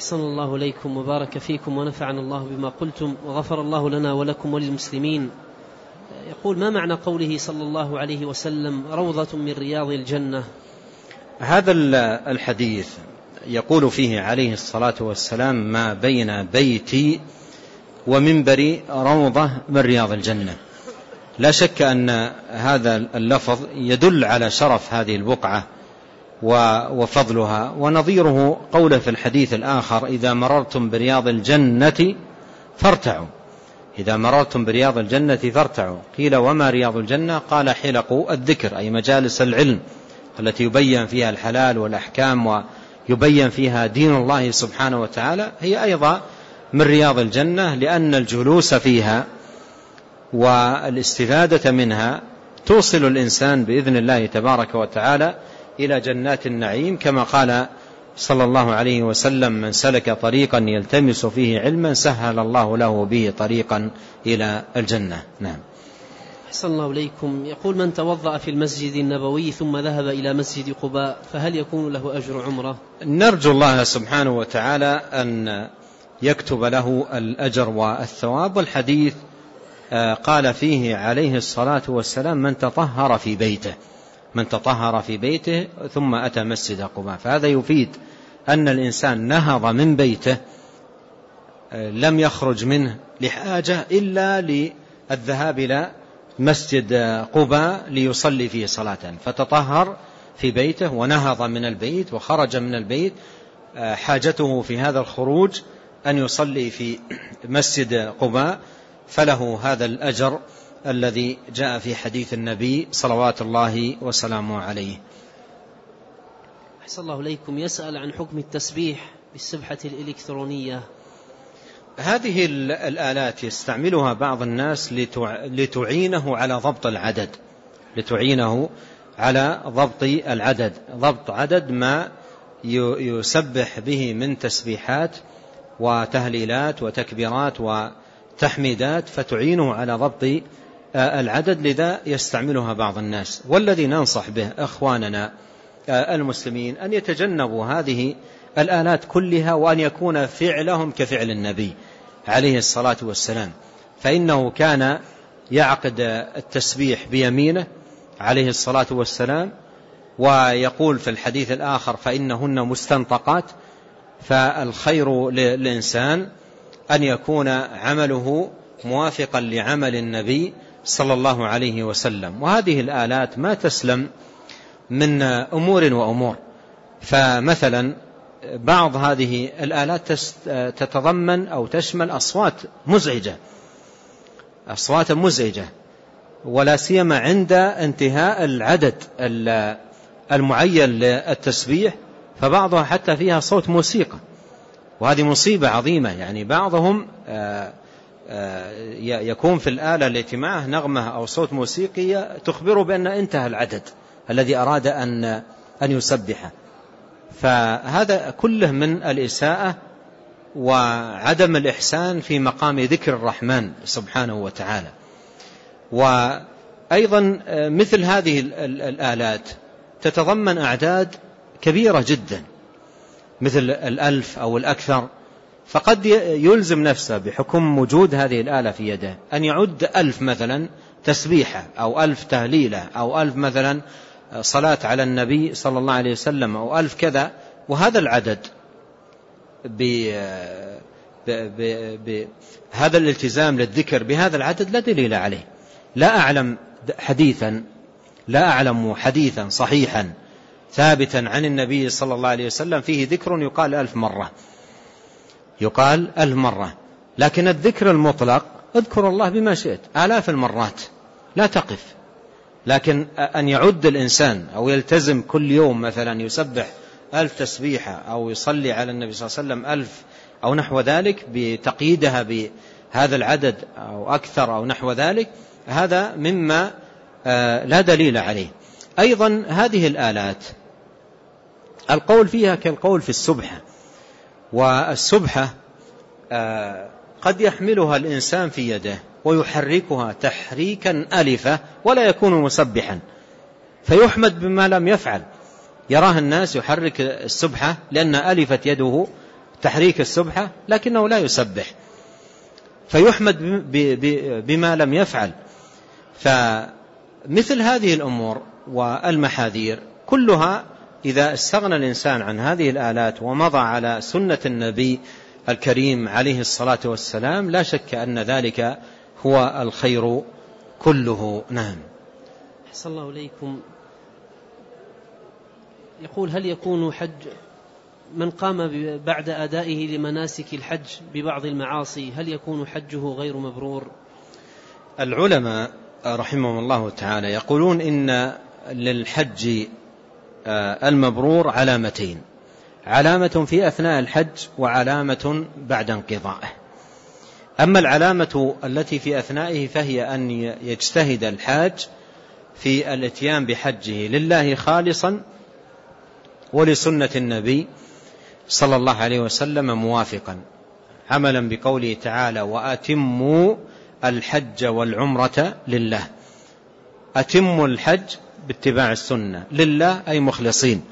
أحسن الله إليكم وبارك فيكم ونفعنا الله بما قلتم وغفر الله لنا ولكم وللمسلمين. يقول ما معنى قوله صلى الله عليه وسلم روضة من رياض الجنة؟ هذا الحديث يقول فيه عليه الصلاة والسلام ما بين بيتي ومنبري روضة من رياض الجنة. لا شك أن هذا اللفظ يدل على شرف هذه البقعة. وفضلها. ونظيره قوله في الحديث الآخر إذا مررتم برياض الجنة فارتعوا. إذا مررتم برياض الجنة فارتعوا. قيل وما رياض الجنة؟ قال حلق الذكر أي مجالس العلم التي يبين فيها الحلال والأحكام ويبين فيها دين الله سبحانه وتعالى. هي أيضا من رياض الجنة لأن الجلوس فيها والإستفادة منها توصل الإنسان بإذن الله تبارك وتعالى إلى جنات النعيم كما قال صلى الله عليه وسلم من سلك طريقا يلتمس فيه علما سهل الله له به طريقا إلى الجنة. نعم. أحسن الله إليكم. يقول من توضأ في المسجد النبوي ثم ذهب إلى مسجد قباء فهل يكون له أجر عمرة؟ نرجو الله سبحانه وتعالى أن يكتب له الأجر والثواب. والحديث آه، قال فيه عليه الصلاة والسلام من تطهر في بيته. من تطهر في بيته ثم أتى مسجد قباء. فهذا يفيد أن الإنسان نهض من بيته آه، لم يخرج منه لحاجة إلا للذهاب إلى مسجد قباء ليصلي فيه صلاة. فتطهر في بيته ونهض من البيت وخرج من البيت آه، حاجته في هذا الخروج أن يصلي في مسجد قباء فله هذا الأجر الذي جاء في حديث النبي صلوات الله وسلامه عليه. أحسن الله إليكم. يسأل عن حكم التسبيح بالسبحة الإلكترونية. هذه الآلات يستعملها بعض الناس لتعينه على ضبط العدد. لتعينه على ضبط العدد. ضبط عدد ما يسبح به من تسبيحات وتهليلات وتكبيرات وتحميدات فتعينه على ضبط العدد لذا يستعملها بعض الناس. والذي ننصح به أخواننا آه، المسلمين أن يتجنبوا هذه الآلات كلها وأن يكون فعلهم كفعل النبي عليه الصلاة والسلام. فإنه كان يعقد التسبيح بيمينه عليه الصلاة والسلام ويقول في الحديث الآخر فإنهن مستنطقات فالخير للإنسان أن يكون عمله موافقا لعمل النبي صلى الله عليه وسلم. وهذه الآلات ما تسلم من أمور وأمور. فمثلا بعض هذه الآلات تتضمن أو تشمل أصوات مزعجة. أصوات مزعجة. ولا سيما عند انتهاء العدد المعين للتسبيح فبعضها حتى فيها صوت موسيقى. وهذه مصيبة عظيمة. يعني بعضهم آه، يكون في الآلة التي معه نغمة أو صوت موسيقي تخبره بأن انتهى العدد الذي أراد أن أن يسبحه فهذا كله من الإساءة وعدم الإحسان في مقام ذكر الرحمن سبحانه وتعالى. وأيضا آه، مثل هذه الآلات تتضمن أعداد كبيرة جدا مثل الألف أو الأكثر. فقد يلزم نفسه بحكم وجود هذه الآلة في يده أن يعد ألف مثلا تسبيحة أو ألف تهليلة أو ألف مثلا صلاة على النبي صلى الله عليه وسلم أو ألف كذا وهذا العدد بهذا الالتزام للذكر بهذا العدد لا دليل عليه. لا أعلم حديثا لا أعلم حديثا صحيحا ثابتا عن النبي صلى الله عليه وسلم فيه ذكر يقال ألف مرة. يقال ألف مرة لكن الذكر المطلق اذكر الله بما شئت. آلاف المرات. لا تقف. لكن أن يعد الإنسان أو يلتزم كل يوم مثلا يسبح ألف تسبيحة أو يصلي على النبي صلى الله عليه وسلم ألف أو نحو ذلك بتقييدها بهذا العدد أو أكثر أو نحو ذلك هذا مما آه، لا دليل عليه. أيضا هذه الآلات القول فيها كالقول في السبحة والسبحة آه، قد يحملها الإنسان في يده ويحركها تحريكا ألفة ولا يكون مسبحا. فيحمد بما لم يفعل. يراه الناس يحرك السبحة لأن ألفت يده تحريك السبحة لكنه لا يسبح. فيحمد بما لم يفعل. فمثل هذه الأمور والمحاذير كلها إذا استغنى الإنسان عن هذه الآلات ومضى على سنة النبي الكريم عليه الصلاة والسلام لا شك أن ذلك هو الخير كله. نعم. أحسن الله إليكم. يقول هل يكون حج من قام بعد أدائه لمناسك الحج ببعض المعاصي هل يكون حجه غير مبرور؟ العلماء رحمهم الله تعالى يقولون إن للحج المبرور علامتين. علامة في أثناء الحج وعلامة بعد انقضائه. أما العلامة التي في أثنائه فهي أن يجتهد الحاج في الإتيان بحجه لله خالصا ولسنة النبي صلى الله عليه وسلم موافقا. عملا بقوله تعالى وأتموا الحج والعمرة لله. أتموا الحج باتباع السنة. لله أي مخلصين.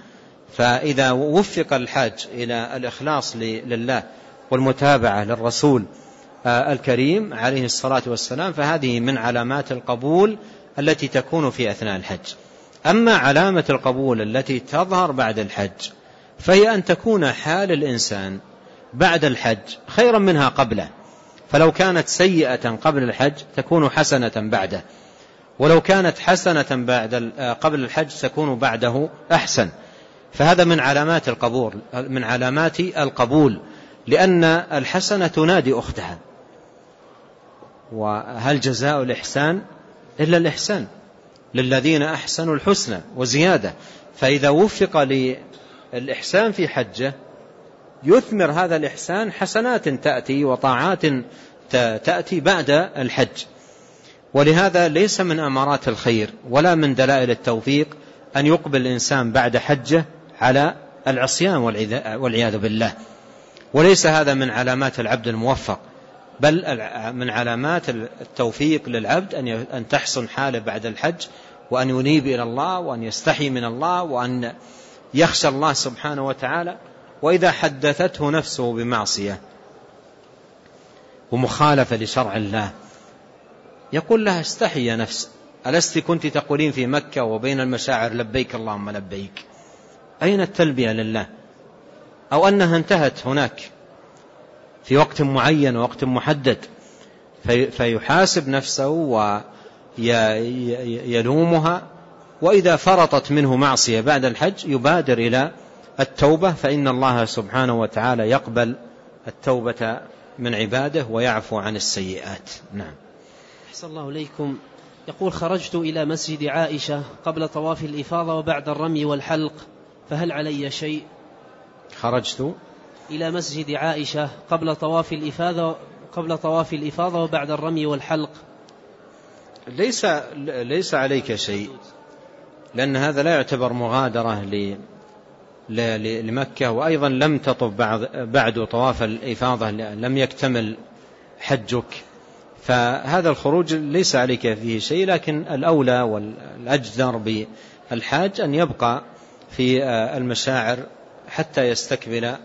فإذا وفق الحاج إلى الإخلاص لله والمتابعة للرسول آه، الكريم عليه الصلاة والسلام فهذه من علامات القبول التي تكون في أثناء الحج. أما علامة القبول التي تظهر بعد الحج فهي أن تكون حال الإنسان بعد الحج خيرا منها قبله. فلو كانت سيئة قبل الحج تكون حسنة بعده. ولو كانت حسنة بعد آه، قبل الحج تكون بعده أحسن. فهذا من علامات القبول من علامات القبول لأن الحسنة تنادي أختها. وهل جزاء الإحسان؟ إلا الإحسان. للذين أحسنوا الحسنى وزيادة. فإذا وفق للإحسان في حجة يثمر هذا الإحسان حسنات تأتي وطاعات تأتي بعد الحج. ولهذا ليس من أمارات الخير ولا من دلائل التوفيق أن يقبل الإنسان بعد حجة على العصيان والعياذ بالله. وليس هذا من علامات العبد الموفق بل من علامات التوفيق للعبد أن تحسن حاله بعد الحج وأن ينيب إلى الله وأن يستحي من الله وأن يخشى الله سبحانه وتعالى. وإذا حدثته نفسه بمعصية ومخالفة لشرع الله يقول لها استحي يا نفس ألست كنت تقولين في مكة وبين المشاعر لبيك اللهم لبيك؟ أين التلبية لله؟ أو أنها انتهت هناك في وقت معين ووقت محدد فيحاسب نفسه ويلومها وإذا فرطت منه معصية بعد الحج يبادر إلى التوبة فإن الله سبحانه وتعالى يقبل التوبة من عباده ويعفو عن السيئات. نعم. أحسن الله إليكم يقول خرجت إلى مسجد عائشة قبل طواف الإفاضة وبعد الرمي والحلق فهل علي شيء؟ خرجت إلى مسجد عائشة قبل طواف الإفاضة قبل طواف الإفاضة وبعد الرمي والحلق. ليس ليس عليك شيء لأن هذا لا يعتبر مغادرة لمكة وأيضا لم تطف بعد, بعد طواف الإفاضة لم يكتمل حجك. فهذا الخروج ليس عليك فيه شيء لكن الأولى والأجدر بالحاج أن يبقى في المشاعر حتى يستكمل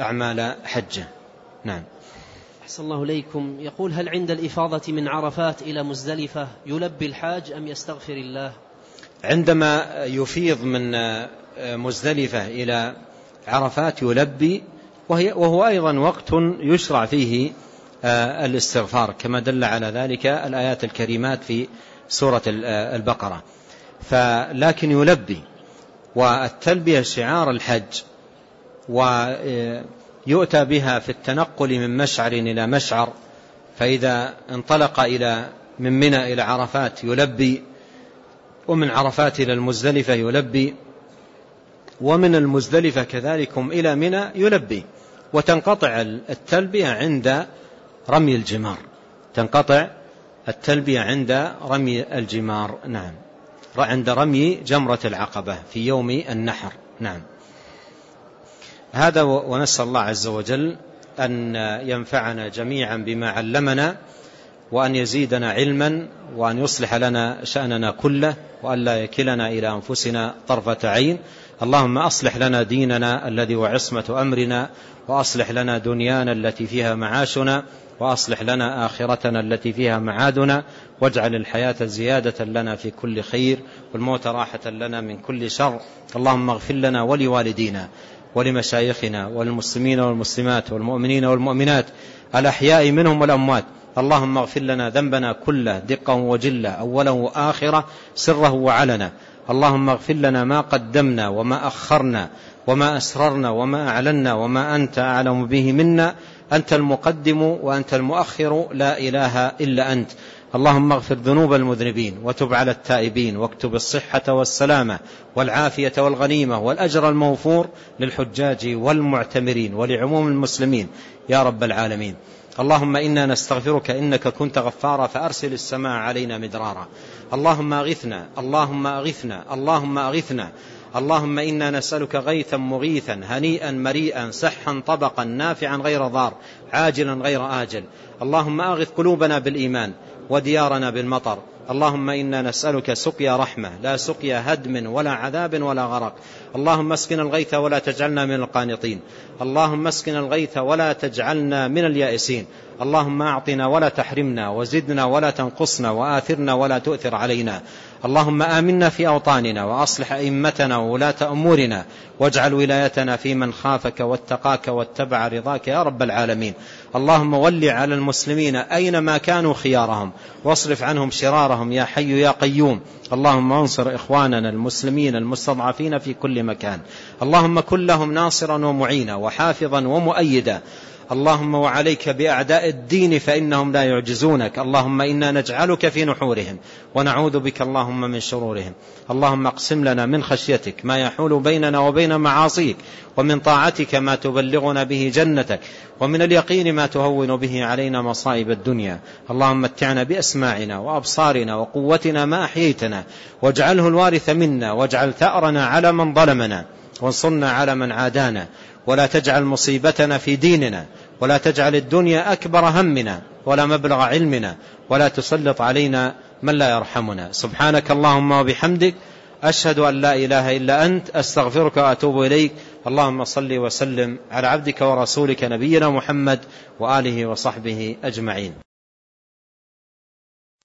أعمال حجه. نعم. أحسن الله إليكم. يقول هل عند الإفاضة من عرفات إلى مزدلفة يلبي الحاج أم يستغفر الله؟ عندما يفيض من مزدلفة إلى عرفات يلبي وهي وهو أيضا وقت يشرع فيه آه، الاستغفار. كما دل على ذلك الآيات الكريمات في سورة البقرة. فلكن يلبي والتلبية شعار الحج ويؤتى بها في التنقل من مشعر إلى مشعر. فإذا انطلق إلى من منى إلى عرفات يلبي ومن عرفات إلى المزدلفة يلبي ومن المزدلفة كذلكم إلى منى يلبي. وتنقطع التلبية عند رمي الجمار. تنقطع التلبية عند رمي الجمار. نعم. عند رمي جمرة العقبة في يوم النحر. نعم. هذا ونسأل الله عز وجل أن ينفعنا جميعا بما علمنا وأن يزيدنا علما وأن يصلح لنا شأننا كله وأن لا يكلنا إلى أنفسنا طرفة عين. اللهم أصلح لنا ديننا الذي هو عصمة أمرنا وأصلح لنا دنيانا التي فيها معاشنا وأصلح لنا آخرتنا التي فيها معادنا واجعل الحياة زيادة لنا في كل خير والموت راحة لنا من كل شر. اللهم اغفر لنا ولوالدينا ولمشايخنا والمسلمين والمسلمات والمؤمنين والمؤمنات الأحياء منهم والأموات. اللهم اغفر لنا ذنبنا كله دقه وجله أوله وآخره سره وعلنا اللهم اغفر لنا ما قدمنا وما أخرنا وما أسررنا وما أعلنا وما أنت أعلم به منا. أنت المقدم وأنت المؤخر لا إله إلا أنت. اللهم اغفر ذنوب المذنبين وتب على التائبين واكتب الصحة والسلامة والعافية والغنيمة والأجر الموفور للحجاج والمعتمرين ولعموم المسلمين. يا رب العالمين. اللهم إنا نستغفرك إنك كنت غفارا فأرسل السماء علينا مدرارا. اللهم أغثنا اللهم أغثنا اللهم أغثنا. اللهم إنا نسألك غيثا مغيثا هنيئا مريئا سحا طبقا نافعا غير ضار عاجلا غير آجل. اللهم أغث قلوبنا بالإيمان وديارنا بالمطر. اللهم إنا نسألك سقيا رحمة لا سقيا هدم ولا عذاب ولا غرق. اللهم اسقنا الغيث ولا تجعلنا من القانطين. اللهم اسقنا الغيث ولا تجعلنا من اليائسين. اللهم أعطنا ولا تحرمنا وزدنا ولا تنقصنا وآثرنا ولا تؤثر علينا. اللهم آمنا في أوطاننا وأصلح أئمتنا وولاة أمورنا واجعل ولايتنا في من خافك واتقاك واتبع رضاك يا رب العالمين. اللهم ول على المسلمين أينما كانوا خيارهم واصرف عنهم شرارهم يا حي يا قيوم. اللهم انصر إخواننا المسلمين المستضعفين في كل مكان. اللهم كن لهم ناصرا ومعينا وحافظا ومؤيدا. اللهم وعليك بأعداء الدين فإنهم لا يعجزونك. اللهم إنا نجعلك في نحورهم ونعوذ بك اللهم من شرورهم. اللهم اقسم لنا من خشيتك ما يحول بيننا وبين معاصيك ومن طاعتك ما تبلغنا به جنتك ومن اليقين ما تهون به علينا مصائب الدنيا. اللهم متعنا بأسماعنا وأبصارنا وقوتنا ما أحييتنا واجعله الوارث منا واجعل ثأرنا على من ظلمنا. وانصرنا على من عادانا. ولا تجعل مصيبتنا في ديننا. ولا تجعل الدنيا أكبر همنا. ولا مبلغ علمنا. ولا تسلط علينا من لا يرحمنا. سبحانك اللهم وبحمدك. أشهد أن لا إله إلا أنت. أستغفرك وأتوب إليك. اللهم صل وسلم على عبدك ورسولك نبينا محمد وآله وصحبه أجمعين.